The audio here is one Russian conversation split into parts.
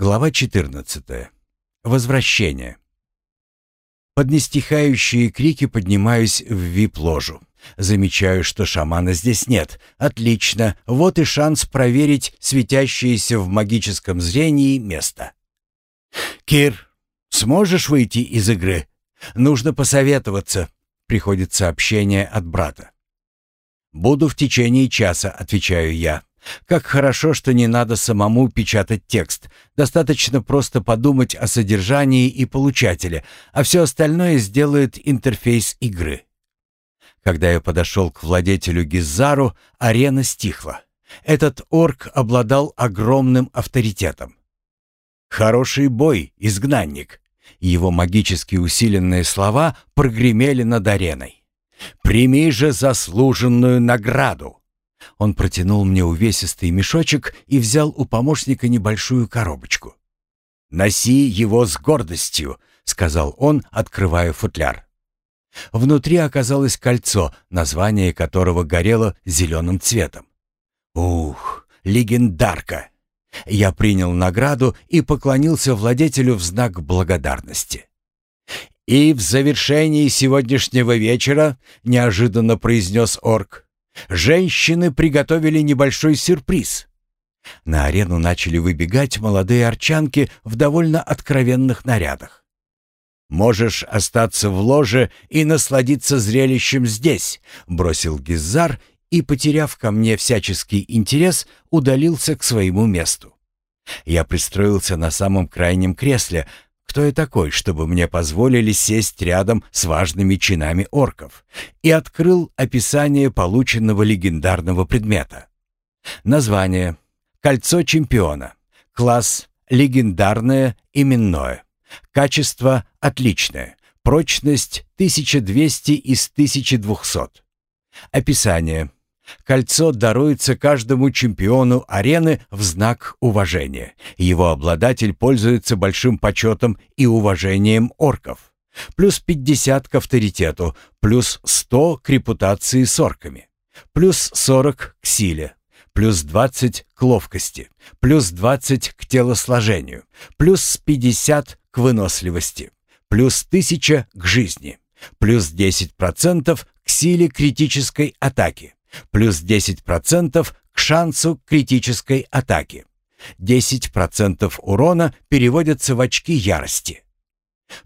Глава 14. Возвращение. Под нестихающие крики поднимаюсь в вип-ложу. Замечаю, что шамана здесь нет. Отлично, вот и шанс проверить светящееся в магическом зрении место. «Кир, сможешь выйти из игры? Нужно посоветоваться», — приходит сообщение от брата. «Буду в течение часа», — отвечаю я. Как хорошо, что не надо самому печатать текст. Достаточно просто подумать о содержании и получателе, а все остальное сделает интерфейс игры. Когда я подошел к владетелю Гизару, арена стихла. Этот орк обладал огромным авторитетом. «Хороший бой, изгнанник!» Его магически усиленные слова прогремели над ареной. «Прими же заслуженную награду!» Он протянул мне увесистый мешочек и взял у помощника небольшую коробочку. «Носи его с гордостью», — сказал он, открывая футляр. Внутри оказалось кольцо, название которого горело зеленым цветом. «Ух, легендарка!» Я принял награду и поклонился владетелю в знак благодарности. «И в завершении сегодняшнего вечера», — неожиданно произнес орк, Женщины приготовили небольшой сюрприз. На арену начали выбегать молодые арчанки в довольно откровенных нарядах. «Можешь остаться в ложе и насладиться зрелищем здесь», — бросил Гизар и, потеряв ко мне всяческий интерес, удалился к своему месту. Я пристроился на самом крайнем кресле, кто я такой, чтобы мне позволили сесть рядом с важными чинами орков, и открыл описание полученного легендарного предмета. Название. «Кольцо чемпиона», класс. «Легендарное именное», качество «Отличное», прочность 1200 из 1200. Описание Кольцо даруется каждому чемпиону арены в знак уважения. Его обладатель пользуется большим почетом и уважением орков. Плюс 50 к авторитету, плюс 100 к репутации с орками, плюс 40 к силе, плюс 20 к ловкости, плюс 20 к телосложению, плюс 50 к выносливости, плюс 1000 к жизни, плюс 10% к силе критической атаки, Плюс 10% к шансу критической атаки. 10% урона переводятся в очки ярости.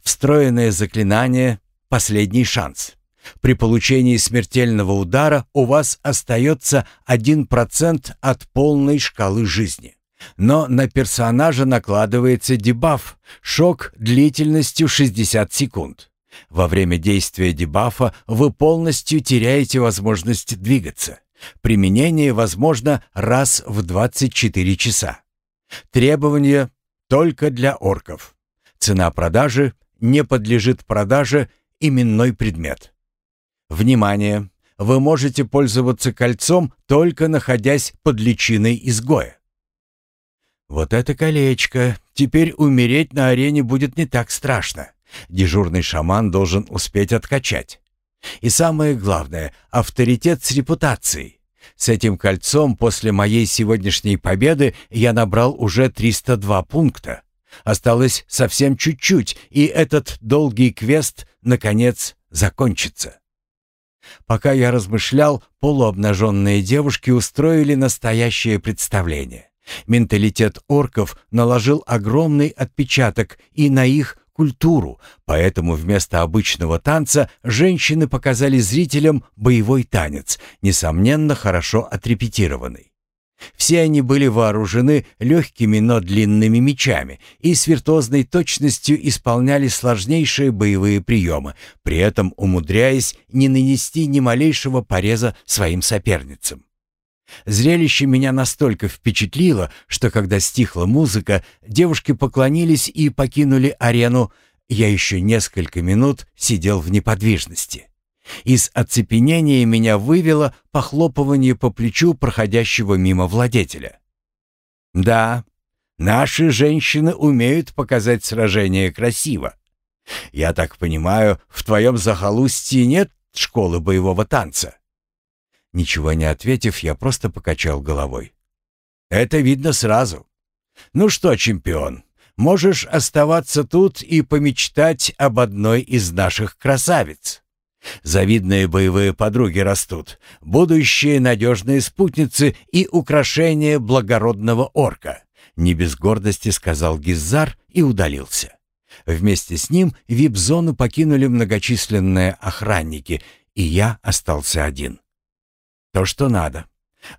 Встроенное заклинание «Последний шанс». При получении смертельного удара у вас остается 1% от полной шкалы жизни. Но на персонажа накладывается дебаф «Шок» длительностью 60 секунд. Во время действия дебафа вы полностью теряете возможность двигаться. Применение возможно раз в 24 часа. Требования только для орков. Цена продажи не подлежит продаже именной предмет. Внимание! Вы можете пользоваться кольцом, только находясь под личиной изгоя. Вот это колечко. Теперь умереть на арене будет не так страшно. Дежурный шаман должен успеть откачать. И самое главное — авторитет с репутацией. С этим кольцом после моей сегодняшней победы я набрал уже 302 пункта. Осталось совсем чуть-чуть, и этот долгий квест, наконец, закончится. Пока я размышлял, полуобнаженные девушки устроили настоящее представление. Менталитет орков наложил огромный отпечаток и на их культуру, поэтому вместо обычного танца женщины показали зрителям боевой танец, несомненно хорошо отрепетированный. Все они были вооружены легкими, но длинными мечами и с виртуозной точностью исполняли сложнейшие боевые приемы, при этом умудряясь не нанести ни малейшего пореза своим соперницам. Зрелище меня настолько впечатлило, что когда стихла музыка, девушки поклонились и покинули арену. Я еще несколько минут сидел в неподвижности. Из оцепенения меня вывело похлопывание по плечу проходящего мимо владетеля. «Да, наши женщины умеют показать сражение красиво. Я так понимаю, в твоем захолустье нет школы боевого танца?» Ничего не ответив, я просто покачал головой. «Это видно сразу. «Ну что, чемпион, можешь оставаться тут и помечтать об одной из наших красавиц. Завидные боевые подруги растут, будущие надежные спутницы и украшения благородного орка», не без гордости сказал Гиззар и удалился. Вместе с ним вип-зону покинули многочисленные охранники, и я остался один. То, что надо.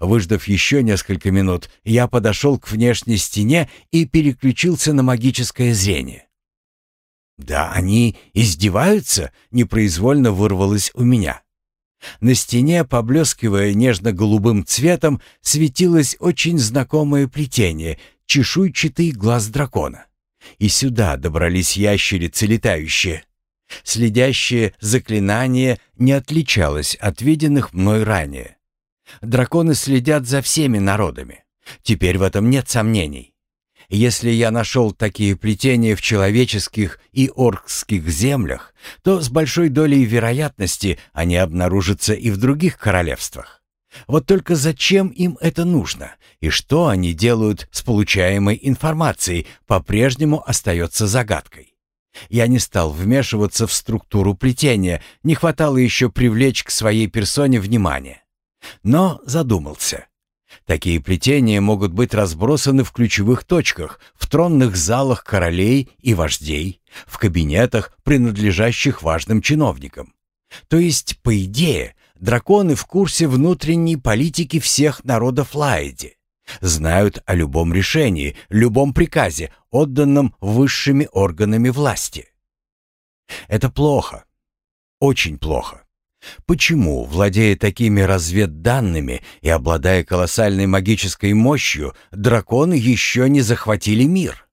Выждав еще несколько минут, я подошел к внешней стене и переключился на магическое зрение. «Да они издеваются?» — непроизвольно вырвалось у меня. На стене, поблескивая нежно-голубым цветом, светилось очень знакомое плетение — чешуйчатый глаз дракона. И сюда добрались ящерицы летающие. Следящее заклинание не отличалось от виденных мной ранее. Драконы следят за всеми народами. Теперь в этом нет сомнений. Если я нашел такие плетения в человеческих и оркских землях, то с большой долей вероятности они обнаружатся и в других королевствах. Вот только зачем им это нужно и что они делают с получаемой информацией, по-прежнему остается загадкой. Я не стал вмешиваться в структуру плетения, не хватало еще привлечь к своей персоне внимание. Но задумался. Такие плетения могут быть разбросаны в ключевых точках, в тронных залах королей и вождей, в кабинетах, принадлежащих важным чиновникам. То есть, по идее, драконы в курсе внутренней политики всех народов Лаэди. Знают о любом решении, любом приказе, отданном высшими органами власти. Это плохо. Очень плохо. Почему, владея такими разведданными и обладая колоссальной магической мощью, драконы еще не захватили мир?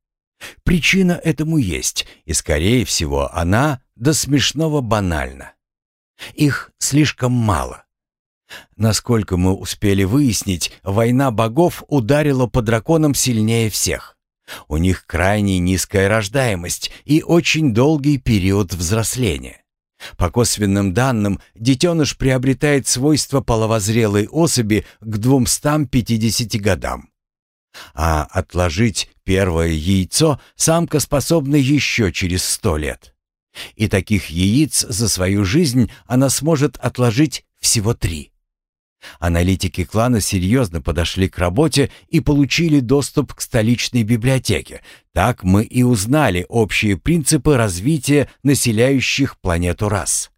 Причина этому есть, и, скорее всего, она до смешного банальна. Их слишком мало. Насколько мы успели выяснить, война богов ударила по драконам сильнее всех. У них крайне низкая рождаемость и очень долгий период взросления. По косвенным данным, детеныш приобретает свойства половозрелой особи к 250 годам. А отложить первое яйцо самка способна еще через 100 лет. И таких яиц за свою жизнь она сможет отложить всего три. Аналитики клана серьезно подошли к работе и получили доступ к столичной библиотеке. Так мы и узнали общие принципы развития населяющих планету рас.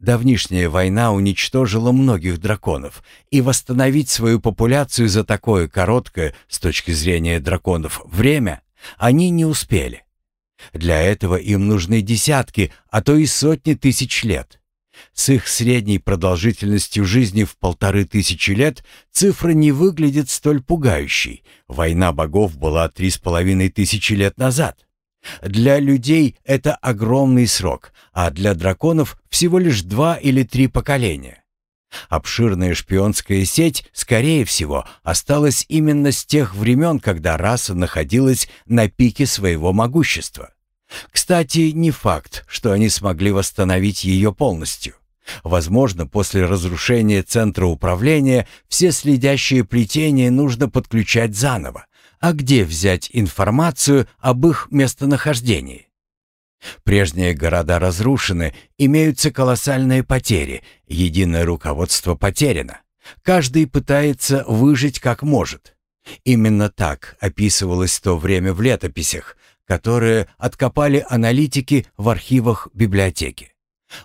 Давнишняя война уничтожила многих драконов, и восстановить свою популяцию за такое короткое, с точки зрения драконов, время они не успели. Для этого им нужны десятки, а то и сотни тысяч лет. С их средней продолжительностью жизни в полторы тысячи лет цифра не выглядит столь пугающей. Война богов была три с половиной тысячи лет назад. Для людей это огромный срок, а для драконов всего лишь два или три поколения. Обширная шпионская сеть, скорее всего, осталась именно с тех времен, когда раса находилась на пике своего могущества. Кстати, не факт, что они смогли восстановить ее полностью. Возможно, после разрушения центра управления все следящие плетения нужно подключать заново. А где взять информацию об их местонахождении? Прежние города разрушены, имеются колоссальные потери, единое руководство потеряно. Каждый пытается выжить как может. Именно так описывалось то время в летописях, которые откопали аналитики в архивах библиотеки.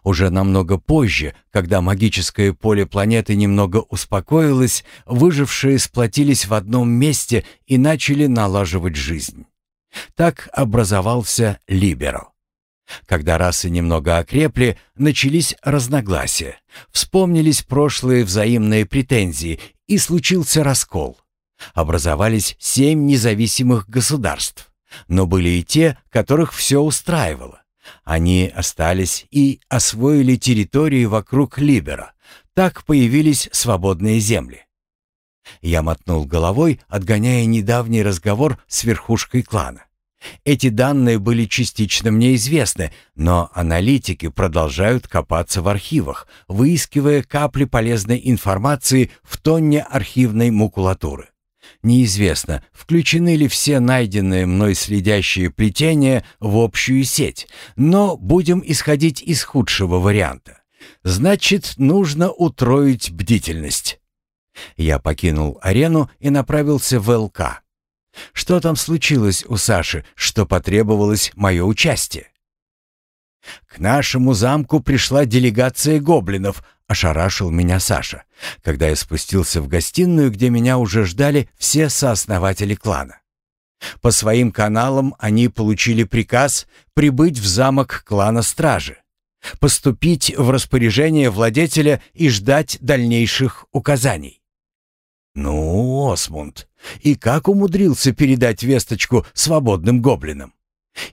Уже намного позже, когда магическое поле планеты немного успокоилось, выжившие сплотились в одном месте и начали налаживать жизнь. Так образовался Либеро. Когда расы немного окрепли, начались разногласия, вспомнились прошлые взаимные претензии и случился раскол. Образовались семь независимых государств. Но были и те, которых все устраивало. Они остались и освоили территории вокруг Либера. Так появились свободные земли. Я мотнул головой, отгоняя недавний разговор с верхушкой клана. Эти данные были частично мне известны, но аналитики продолжают копаться в архивах, выискивая капли полезной информации в тонне архивной макулатуры. Неизвестно, включены ли все найденные мной следящие плетения в общую сеть, но будем исходить из худшего варианта. Значит, нужно утроить бдительность. Я покинул арену и направился в ЛК. Что там случилось у Саши, что потребовалось мое участие? «К нашему замку пришла делегация гоблинов», — ошарашил меня Саша, когда я спустился в гостиную, где меня уже ждали все сооснователи клана. По своим каналам они получили приказ прибыть в замок клана Стражи, поступить в распоряжение владетеля и ждать дальнейших указаний. Ну, Осмунд, и как умудрился передать весточку свободным гоблинам?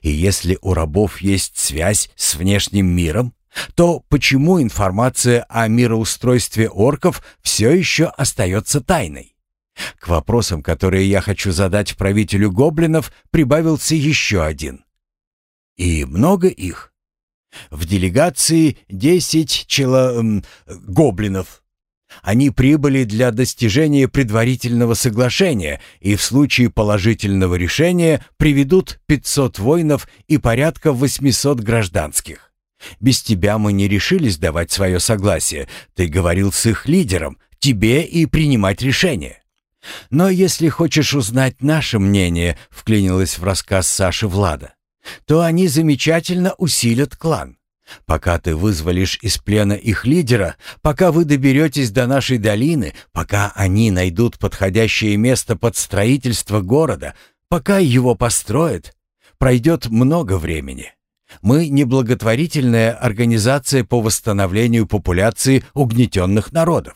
И если у рабов есть связь с внешним миром, то почему информация о мироустройстве орков все еще остается тайной? К вопросам, которые я хочу задать правителю гоблинов, прибавился еще один. И много их? В делегации десять чело... гоблинов, они прибыли для достижения предварительного соглашения и в случае положительного решения приведут 500 воинов и порядка 800 гражданских. Без тебя мы не решились давать свое согласие. Ты говорил с их лидером, тебе и принимать решение. Но если хочешь узнать наше мнение, вклинилась в рассказ Саши Влада, то они замечательно усилят клан. Пока ты вызволишь из плена их лидера, пока вы доберетесь до нашей долины, пока они найдут подходящее место под строительство города, пока его построят, пройдет много времени. Мы не благотворительная организация по восстановлению популяции угнетенных народов.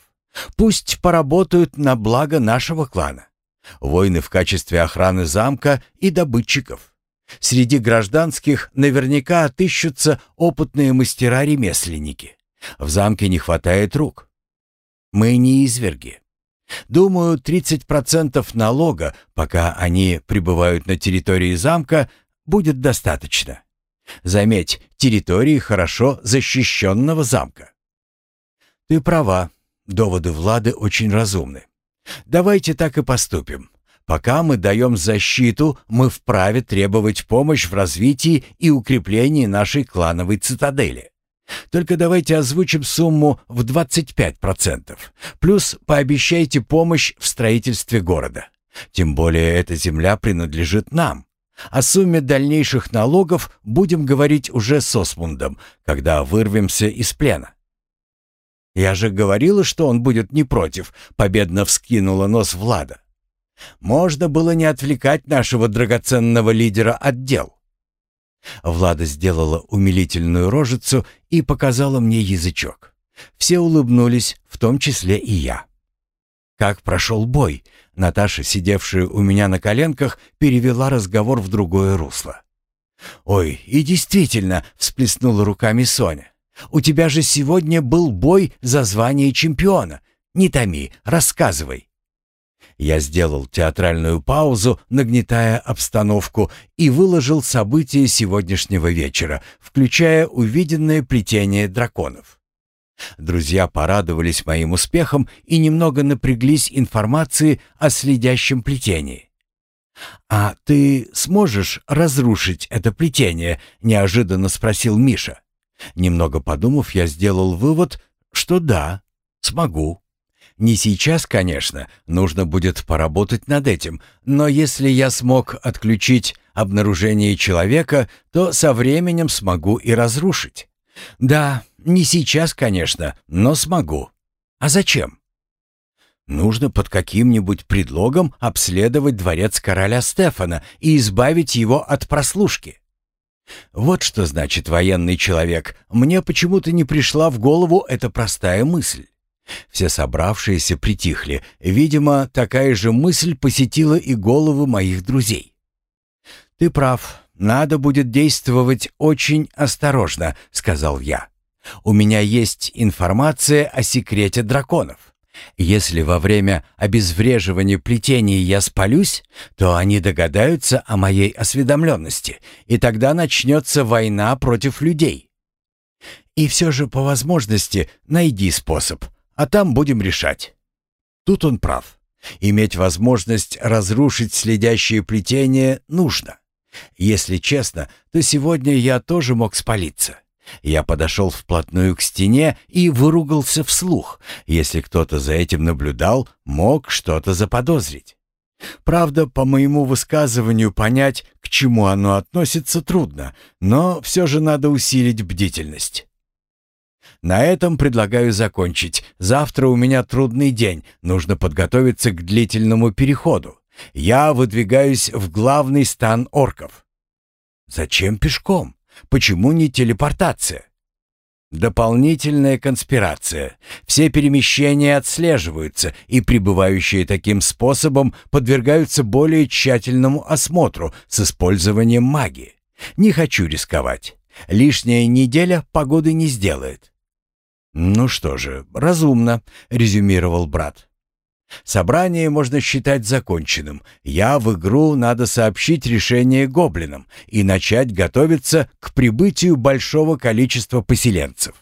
Пусть поработают на благо нашего клана. Войны в качестве охраны замка и добытчиков. Среди гражданских наверняка отыщутся опытные мастера-ремесленники. В замке не хватает рук. Мы не изверги. Думаю, 30% налога, пока они пребывают на территории замка, будет достаточно. Заметь, территории хорошо защищенного замка. Ты права, доводы Влады очень разумны. Давайте так и поступим. Пока мы даем защиту, мы вправе требовать помощь в развитии и укреплении нашей клановой цитадели. Только давайте озвучим сумму в 25%. Плюс пообещайте помощь в строительстве города. Тем более эта земля принадлежит нам. О сумме дальнейших налогов будем говорить уже с Осмундом, когда вырвемся из плена. «Я же говорила, что он будет не против», — победно вскинула нос Влада. Можно было не отвлекать нашего драгоценного лидера от дел. Влада сделала умилительную рожицу и показала мне язычок. Все улыбнулись, в том числе и я. Как прошел бой, Наташа, сидевшая у меня на коленках, перевела разговор в другое русло. «Ой, и действительно», — всплеснула руками Соня, «у тебя же сегодня был бой за звание чемпиона. Не томи, рассказывай». Я сделал театральную паузу, нагнетая обстановку, и выложил события сегодняшнего вечера, включая увиденное плетение драконов. Друзья порадовались моим успехом и немного напряглись информацией о следящем плетении. «А ты сможешь разрушить это плетение?» — неожиданно спросил Миша. Немного подумав, я сделал вывод, что да, смогу. Не сейчас, конечно, нужно будет поработать над этим, но если я смог отключить обнаружение человека, то со временем смогу и разрушить. Да, не сейчас, конечно, но смогу. А зачем? Нужно под каким-нибудь предлогом обследовать дворец короля Стефана и избавить его от прослушки. Вот что значит военный человек. Мне почему-то не пришла в голову эта простая мысль. Все собравшиеся притихли. Видимо, такая же мысль посетила и головы моих друзей. «Ты прав. Надо будет действовать очень осторожно», — сказал я. «У меня есть информация о секрете драконов. Если во время обезвреживания плетений я спалюсь, то они догадаются о моей осведомленности, и тогда начнется война против людей. И все же по возможности найди способ, а там будем решать. Тут он прав. Иметь возможность разрушить следящее плетение нужно. Если честно, то сегодня я тоже мог спалиться. Я подошел вплотную к стене и выругался вслух. Если кто-то за этим наблюдал, мог что-то заподозрить. Правда, по моему высказыванию понять, к чему оно относится, трудно, но все же надо усилить бдительность. На этом предлагаю закончить. Завтра у меня трудный день, нужно подготовиться к длительному переходу. Я выдвигаюсь в главный стан орков. Зачем пешком? Почему не телепортация? Дополнительная конспирация. Все перемещения отслеживаются, и прибывающие таким способом подвергаются более тщательному осмотру с использованием магии. Не хочу рисковать. Лишняя неделя погоды не сделает. «Ну что же, разумно», — резюмировал брат. Собрание можно считать законченным. Я в игру надо сообщить решение гоблинам и начать готовиться к прибытию большого количества поселенцев.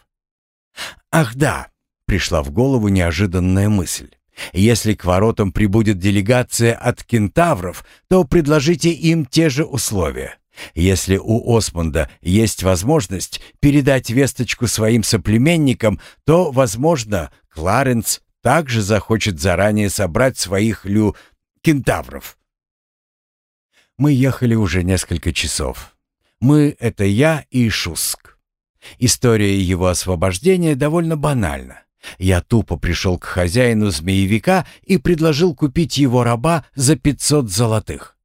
Ах да, пришла в голову неожиданная мысль. Если к воротам прибудет делегация от кентавров, то предложите им те же условия. Если у Осмонда есть возможность передать весточку своим соплеменникам, то, возможно, Кларенс также захочет заранее собрать своих лю... кентавров. Мы ехали уже несколько часов. Мы — это я и Шуск. История его освобождения довольно банальна. Я тупо пришел к хозяину змеевика и предложил купить его раба за 500 золотых.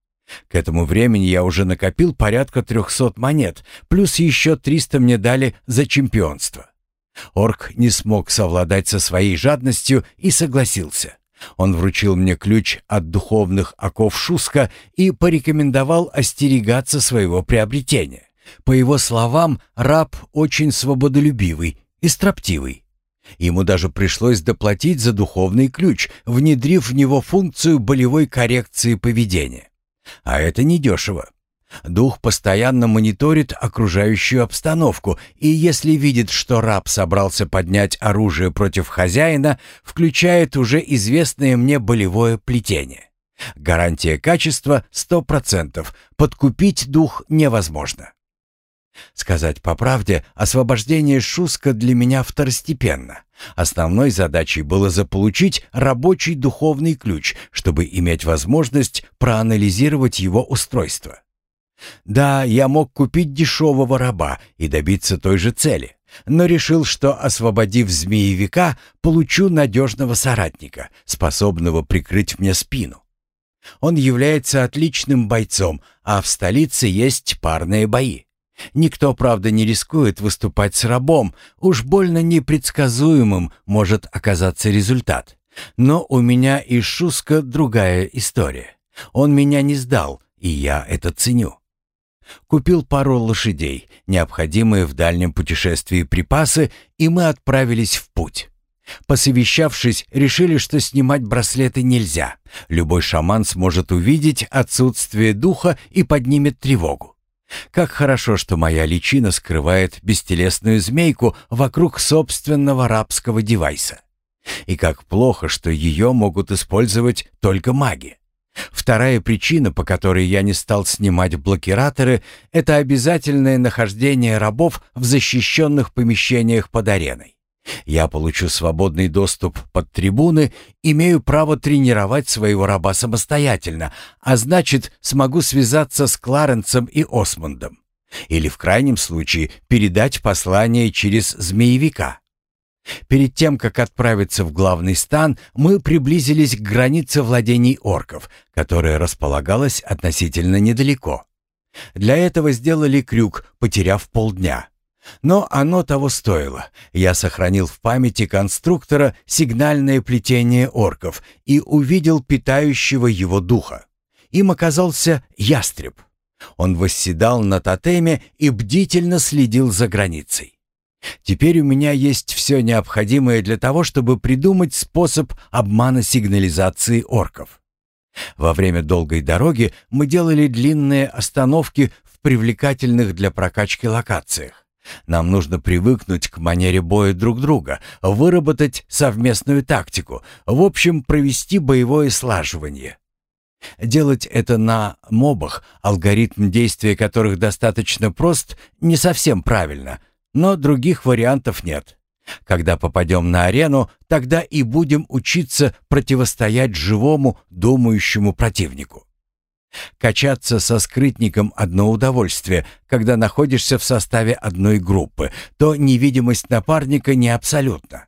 К этому времени я уже накопил порядка 300 монет, плюс еще 300 мне дали за чемпионство. Орк не смог совладать со своей жадностью и согласился. Он вручил мне ключ от духовных оков Шуска и порекомендовал остерегаться своего приобретения. По его словам, раб очень свободолюбивый и строптивый. Ему даже пришлось доплатить за духовный ключ, внедрив в него функцию болевой коррекции поведения. А это недешево. Дух постоянно мониторит окружающую обстановку, и если видит, что раб собрался поднять оружие против хозяина, включает уже известное мне болевое плетение. Гарантия качества 100%, подкупить дух невозможно. Сказать по правде, освобождение Шуска для меня второстепенно. Основной задачей было заполучить рабочий духовный ключ, чтобы иметь возможность проанализировать его устройство. Да, я мог купить дешевого раба и добиться той же цели, но решил, что, освободив змеевика, получу надежного соратника, способного прикрыть мне спину. Он является отличным бойцом, а в столице есть парные бои. Никто, правда, не рискует выступать с рабом, уж больно непредсказуемым может оказаться результат. Но у и из Шуска другая история. Он меня не сдал, и я это ценю. Купил пару лошадей, необходимые в дальнем путешествии припасы, и мы отправились в путь. Посовещавшись, решили, что снимать браслеты нельзя. Любой шаман сможет увидеть отсутствие духа и поднимет тревогу. Как хорошо, что моя личина скрывает бестелесную змейку вокруг собственного рабского девайса. И как плохо, что ее могут использовать только маги. Вторая причина, по которой я не стал снимать блокираторы, это обязательное нахождение рабов в защищенных помещениях под ареной. Я получу свободный доступ под трибуны, имею право тренировать своего раба самостоятельно, а значит, смогу связаться с Кларенсом и Осмондом. Или в крайнем случае передать послание через змеевика. Перед тем, как отправиться в главный стан, мы приблизились к границе владений орков, которая располагалась относительно недалеко. Для этого сделали крюк, потеряв полдня. Но оно того стоило. Я сохранил в памяти конструктора сигнальное плетение орков и увидел питающего его духа. Им оказался ястреб. Он восседал на тотеме и бдительно следил за границей. Теперь у меня есть все необходимое для того, чтобы придумать способ обмана сигнализации орков. Во время долгой дороги мы делали длинные остановки в привлекательных для прокачки локациях. Нам нужно привыкнуть к манере боя друг друга, выработать совместную тактику, в общем, провести боевое слаживание. Делать это на мобах, алгоритм действия которых достаточно прост, не совсем правильно, но других вариантов нет. Когда попадем на арену, тогда и будем учиться противостоять живому, думающему противнику. Качаться со скрытником одно удовольствие, когда находишься в составе одной группы, то невидимость напарника не абсолютна.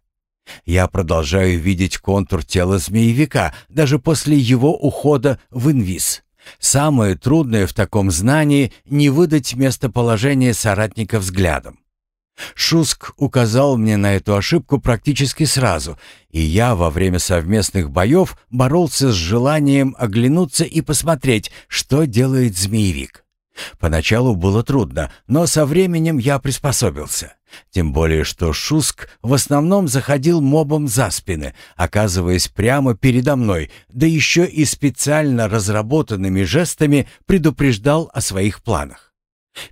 Я продолжаю видеть контур тела змеевика даже после его ухода в инвиз. Самое трудное в таком знании — не выдать местоположение соратника взглядом. Шуск указал мне на эту ошибку практически сразу, и я во время совместных боев боролся с желанием оглянуться и посмотреть, что делает змеевик. Поначалу было трудно, но со временем я приспособился. Тем более, что Шуск в основном заходил мобом за спины, оказываясь прямо передо мной, да еще и специально разработанными жестами предупреждал о своих планах.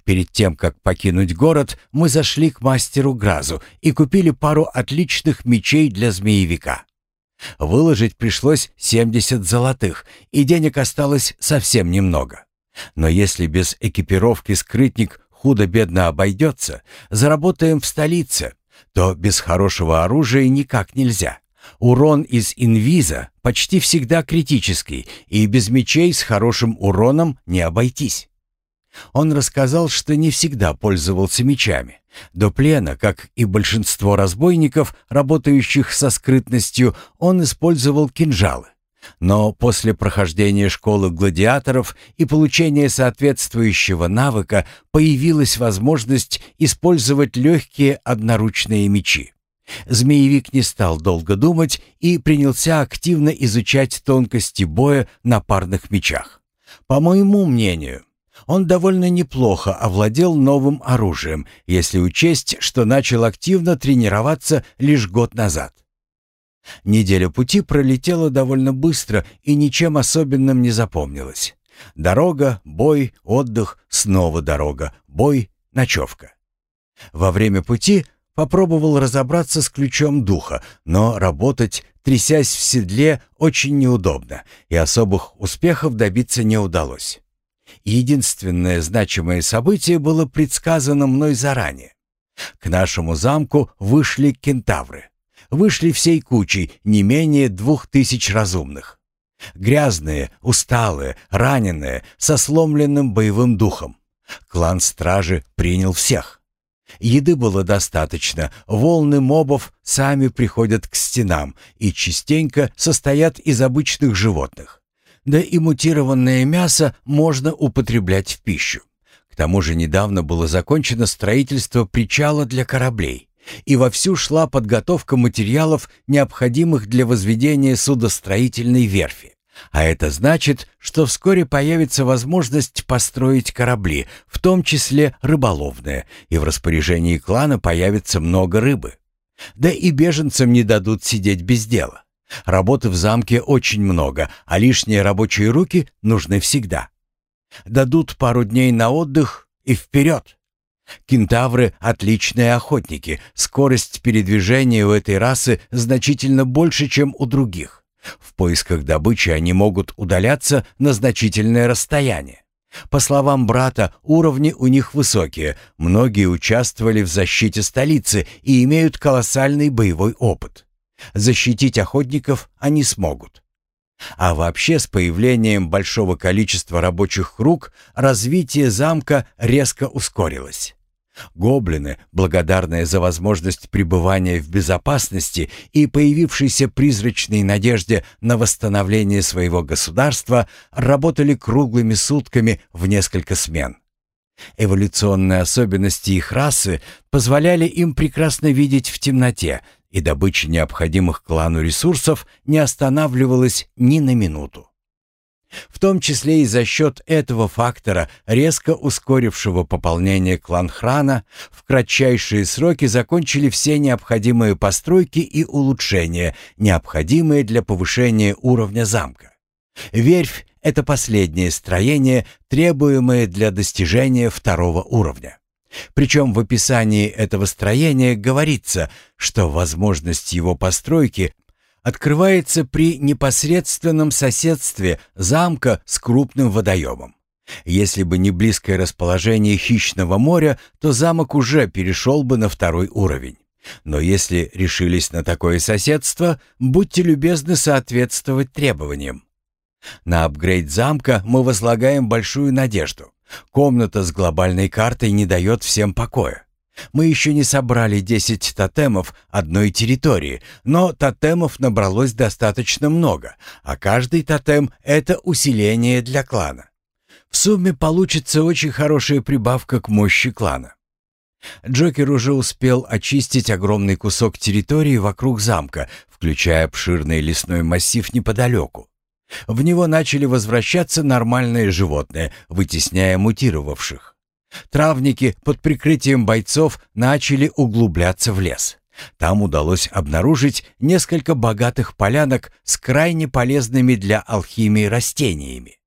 Перед тем, как покинуть город, мы зашли к мастеру Гразу и купили пару отличных мечей для змеевика. Выложить пришлось 70 золотых, и денег осталось совсем немного. Но если без экипировки скрытник худо-бедно обойдется, заработаем в столице, то без хорошего оружия никак нельзя. Урон из инвиза почти всегда критический, и без мечей с хорошим уроном не обойтись. Он рассказал, что не всегда пользовался мечами. До плена, как и большинство разбойников, работающих со скрытностью, он использовал кинжалы. Но после прохождения школы гладиаторов и получения соответствующего навыка появилась возможность использовать легкие одноручные мечи. Змеевик не стал долго думать и принялся активно изучать тонкости боя на парных мечах. По моему мнению, он довольно неплохо овладел новым оружием, если учесть, что начал активно тренироваться лишь год назад. Неделя пути пролетела довольно быстро и ничем особенным не запомнилась. Дорога, бой, отдых, снова дорога, бой, ночевка. Во время пути попробовал разобраться с ключом духа, но работать, трясясь в седле, очень неудобно, и особых успехов добиться не удалось. Единственное значимое событие было предсказано мной заранее. К нашему замку вышли кентавры. Вышли всей кучей, не менее двух тысяч разумных. Грязные, усталые, раненые, со сломленным боевым духом. Клан стражи принял всех. Еды было достаточно, волны мобов сами приходят к стенам и частенько состоят из обычных животных да и мутированное мясо можно употреблять в пищу. К тому же недавно было закончено строительство причала для кораблей, и вовсю шла подготовка материалов, необходимых для возведения судостроительной верфи. А это значит, что вскоре появится возможность построить корабли, в том числе рыболовные, и в распоряжении клана появится много рыбы. Да и беженцам не дадут сидеть без дела. Работы в замке очень много, а лишние рабочие руки нужны всегда. Дадут пару дней на отдых и вперед. Кентавры — отличные охотники, скорость передвижения у этой расы значительно больше, чем у других. В поисках добычи они могут удаляться на значительное расстояние. По словам брата, уровни у них высокие, многие участвовали в защите столицы и имеют колоссальный боевой опыт. Защитить охотников они смогут. А вообще с появлением большого количества рабочих рук развитие замка резко ускорилось. Гоблины, благодарные за возможность пребывания в безопасности и появившейся призрачной надежде на восстановление своего государства, работали круглыми сутками в несколько смен. Эволюционные особенности их расы позволяли им прекрасно видеть в темноте и добыча необходимых клану ресурсов не останавливалась ни на минуту. В том числе и за счет этого фактора, резко ускорившего пополнение клан-храна, в кратчайшие сроки закончили все необходимые постройки и улучшения, необходимые для повышения уровня замка. Верфь — это последнее строение, требуемое для достижения второго уровня. Причем в описании этого строения говорится, что возможность его постройки открывается при непосредственном соседстве замка с крупным водоемом. Если бы не близкое расположение хищного моря, то замок уже перешел бы на второй уровень. Но если решились на такое соседство, будьте любезны соответствовать требованиям. На апгрейд замка мы возлагаем большую надежду. Комната с глобальной картой не дает всем покоя. Мы еще не собрали 10 тотемов одной территории, но тотемов набралось достаточно много, а каждый тотем — это усиление для клана. В сумме получится очень хорошая прибавка к мощи клана. Джокер уже успел очистить огромный кусок территории вокруг замка, включая обширный лесной массив неподалеку. В него начали возвращаться нормальные животные, вытесняя мутировавших. Травники под прикрытием бойцов начали углубляться в лес. Там удалось обнаружить несколько богатых полянок с крайне полезными для алхимии растениями.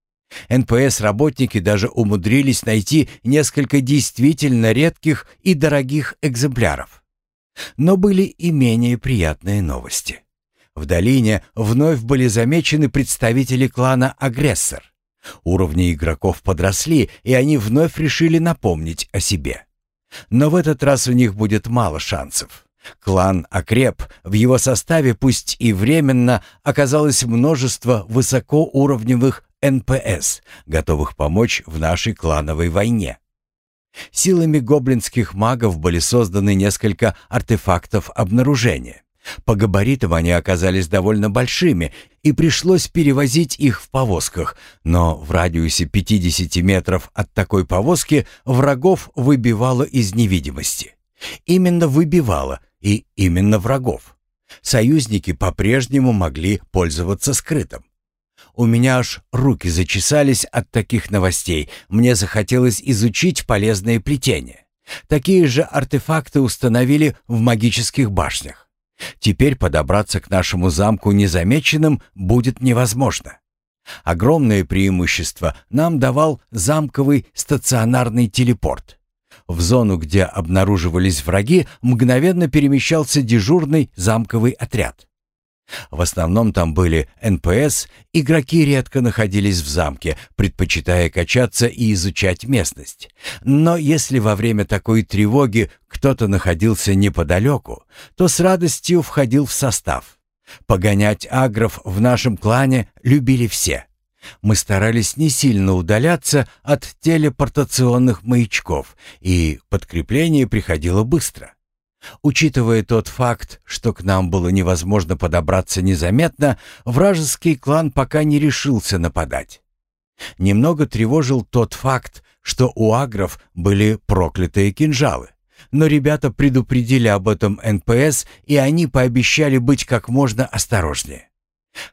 НПС-работники даже умудрились найти несколько действительно редких и дорогих экземпляров. Но были и менее приятные новости. В долине вновь были замечены представители клана «Агрессор». Уровни игроков подросли, и они вновь решили напомнить о себе. Но в этот раз у них будет мало шансов. Клан окреп, в его составе пусть и временно оказалось множество высокоуровневых НПС, готовых помочь в нашей клановой войне. Силами гоблинских магов были созданы несколько артефактов обнаружения. По габаритам они оказались довольно большими, и пришлось перевозить их в повозках, но в радиусе 50 метров от такой повозки врагов выбивало из невидимости. Именно выбивало, и именно врагов. Союзники по-прежнему могли пользоваться скрытым. У меня аж руки зачесались от таких новостей. Мне захотелось изучить полезные плетения. Такие же артефакты установили в магических башнях. Теперь подобраться к нашему замку незамеченным будет невозможно. Огромное преимущество нам давал замковый стационарный телепорт. В зону, где обнаруживались враги, мгновенно перемещался дежурный замковый отряд. В основном там были НПС, игроки редко находились в замке, предпочитая качаться и изучать местность. Но если во время такой тревоги кто-то находился неподалеку, то с радостью входил в состав. Погонять агров в нашем клане любили все. Мы старались не сильно удаляться от телепортационных маячков, и подкрепление приходило быстро. Учитывая тот факт, что к нам было невозможно подобраться незаметно, вражеский клан пока не решился нападать. Немного тревожил тот факт, что у агров были проклятые кинжалы. Но ребята предупредили об этом НПС, и они пообещали быть как можно осторожнее.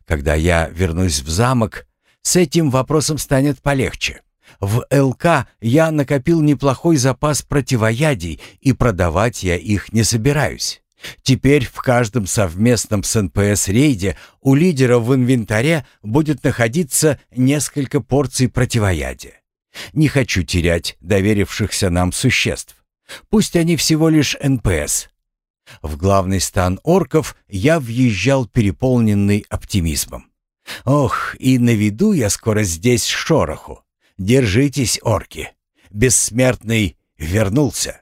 Когда я вернусь в замок, с этим вопросом станет полегче. В ЛК я накопил неплохой запас противоядий, и продавать я их не собираюсь. Теперь в каждом совместном с НПС рейде у лидера в инвентаре будет находиться несколько порций противоядия. Не хочу терять доверившихся нам существ. Пусть они всего лишь НПС. В главный стан орков я въезжал переполненный оптимизмом. Ох, и наведу я скоро здесь шороху. Держитесь, орки. Бессмертный вернулся.